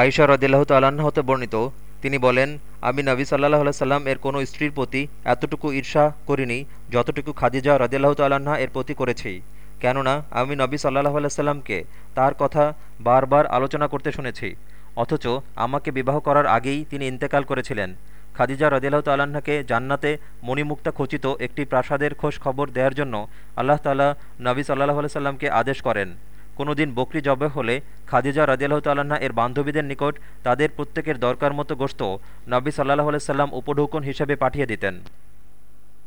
আইসা রদিল্লাহ তাল্লাহ্ন হতে বর্ণিত, তিনি বলেন, আমি নবী সাল্লাহ সাল্লাম এর কোনো স্ত্রীর প্রতি এতটুকু ঈর্ষা করিনি যতটুকু খাদিজা রদিল্লাহ তাল্লাহা এর প্রতি করেছি। কেননা, আমি নবী সাল্লাহ সাল্লামকে তার কথা বারবার আলোচনা করতে শুনেছি, অথচ আমাকে বিবাহ করার আগেই তিনি ইন্তেকাল করেছিলেন। খাদিজা রদিল্লাহ তাল্লাহ্নকে জান্নাতে মণিমুক্তা খচিত একটি প্রাসাদের খোঁজ খবর দেওয়ার জন্য আল্লাহ তাল্লাহ নবী সাল্লাহ সাল্লামকে আদেশ করেন। কোনো দিন বকরি জবে হলে খাদিজা রাজিয়াল্লাহ তাল্লাহা এর বান্ধবীদের নিকট তাদের প্রত্যেকের দরকার মতো গোস্ত নবী সাল্লাহ আলাইসাল্লাম উপঢৌকন হিসেবে পাঠিয়ে দিতেন।